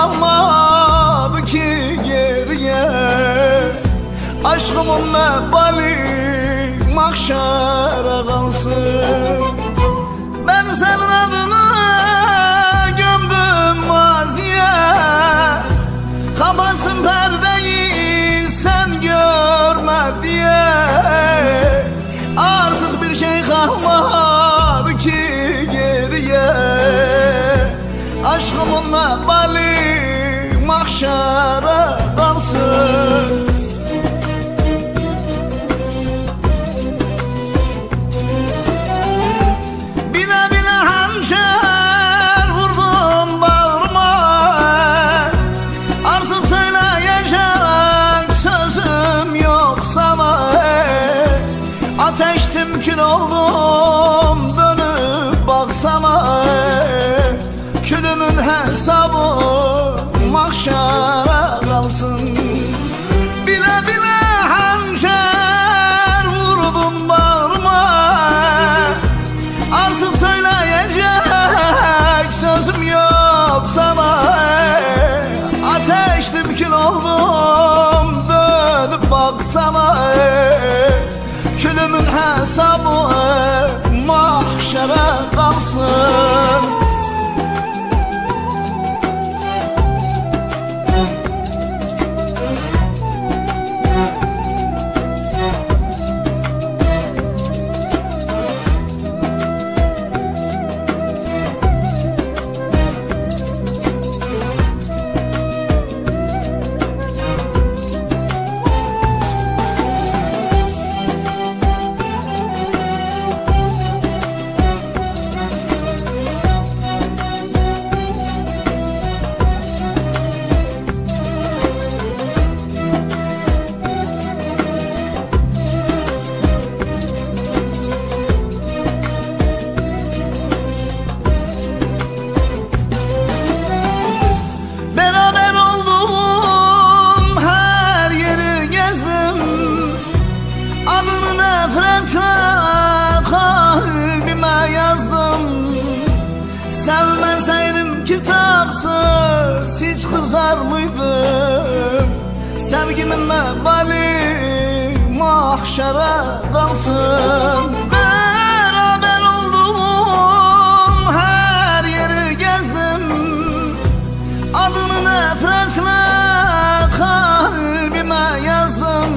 bakmadı ki geriye. Aşkımın mebali mahşere kalsın. Oh. Sensiz hiç kızar mıydım? Sevgimin mebali mahşere kalsın Beraber oldum her yeri gezdim. Adını nefretle kalbime yazdım.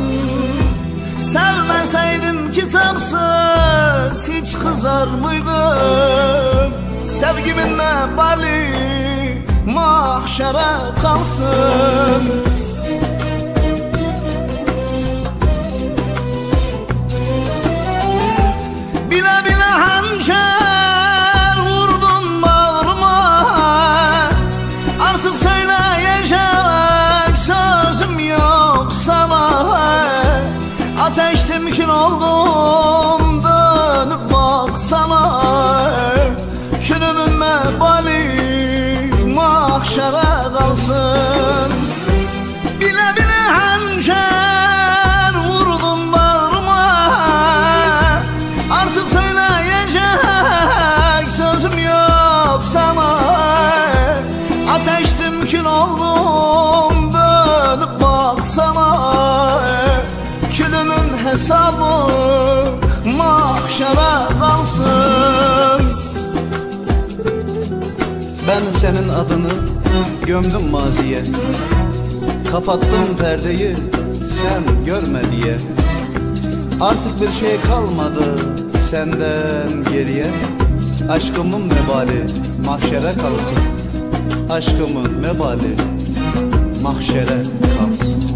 Sevmeseydim kitapsız hiç kızar mıydım? Sevgimin mebali mahşere kalsın. Ben senin adını gömdüm maziye. Kapattım perdeyi sen görme diye. Artık bir şey kalmadı senden geriye. Aşkımın vebali mahşere kalsın. Aşkımın vebali mahşere kalsın